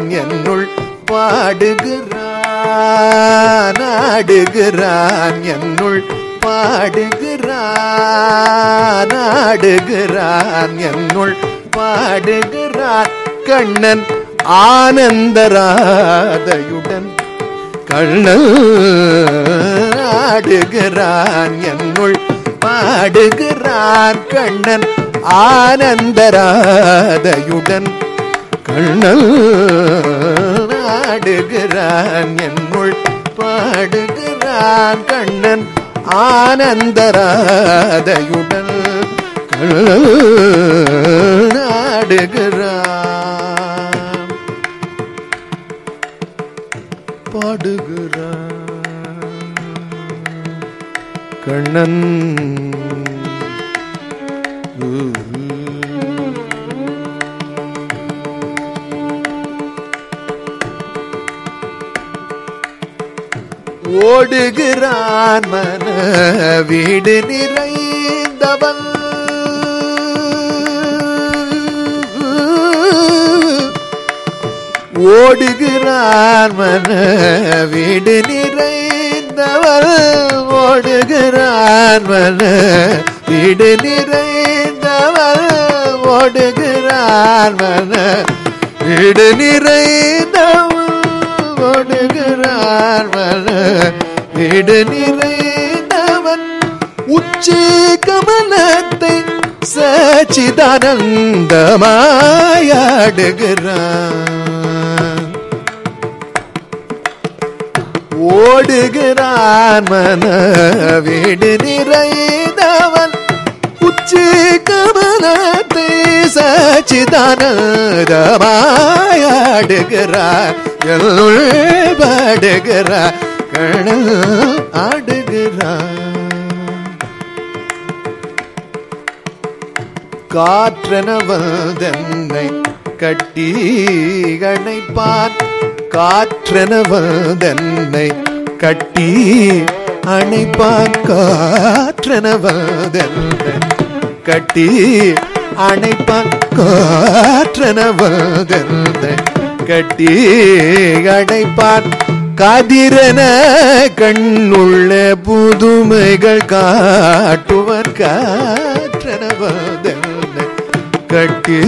நான் என்னுள் பாடுகிறான் ஆடுகிறான் என்னுள் பாடுகிறான் ஆடுகிறான் என்னுள் பாடுகிறான். கண்ணன் ஆனந்தராதையுடன் கண்ணன் ஆடுகிறான் என்னுள் பாடுகிறான். கண்ணன் ஆனந்தராதையுடன் கண்ணன் ஆடுகிறான் என்னுள் பாடுகிறான் கண்ணன் ஆனந்தராதையுடல் கண்ணன் ஆடுகிறான் பாடுகிறான். கண்ணன் ஓடுகிறான் மன வீடு நிறைந்தவன். ஓடுகிறான் மன வீடு நிறைந்தவள் ஓடுகிறான் மன வீடு நிறைந்தவள் ஓடுகிறான் மன வீடு நிறைந்த ஓடுகிறார் மன வீடு நிறைந்தவன். உச்சி கமலத்தை சச்சிதானந்தமாயாடுகிறான். ஓடுகிறான் மன வீடு நிறைந்தவன். உச்சி கமலத்தை சச்சிதானந்தமாயாடுகிறான் சச்சிதானந்தமாயாடுகிறார் எல்லுள் பாடுகிறார் கணல் ஆடுகிறார் காற்றனவதன்னை கட்டி அணைப்பான் காற்றனவதன்னை கட்டி அணைப்பான் காற்றனவதன்னை கட்டி அணைப்பான் காற்றனவதன்னை கட்டி அணைப்பான் கதிரன கண்ணுள்ள புதுமைகள் காட்டுவர் காற்றனவதன்னை கட்டி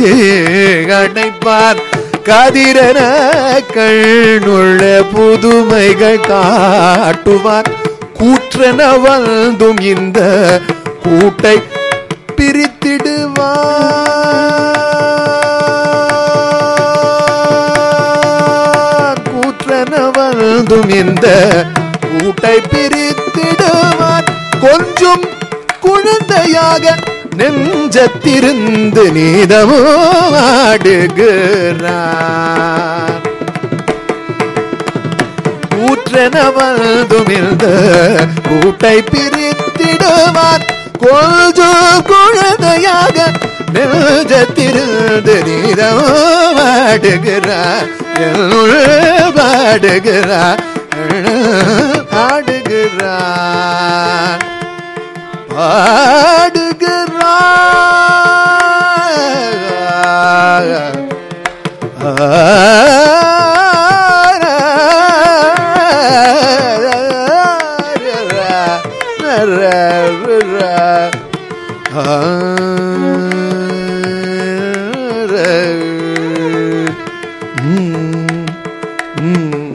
அடைப்பார் கதிரன கண்ணுள்ள புதுமைகள் காட்டுவார் கூற்றன வந்தும் இந்த கூட்டை பிரித்திடுவார் வந்தும் இந்த கூட்டை பிரித்திடுவார். கொஞ்சம் குழந்தையாக நெஞ்சத்திருந்து நீதமோ ஆடுகிறார். ஊற்றனவதும் இந்த கூட்டை பிரித்திடுவார். கொஞ்சம் குழந்தையாக நெஞ்சத்திருந்து நீதமோ ஆடுகிறார் என்னுள் பாடுகிறார் ஆடுகிறார் Mm-hmm.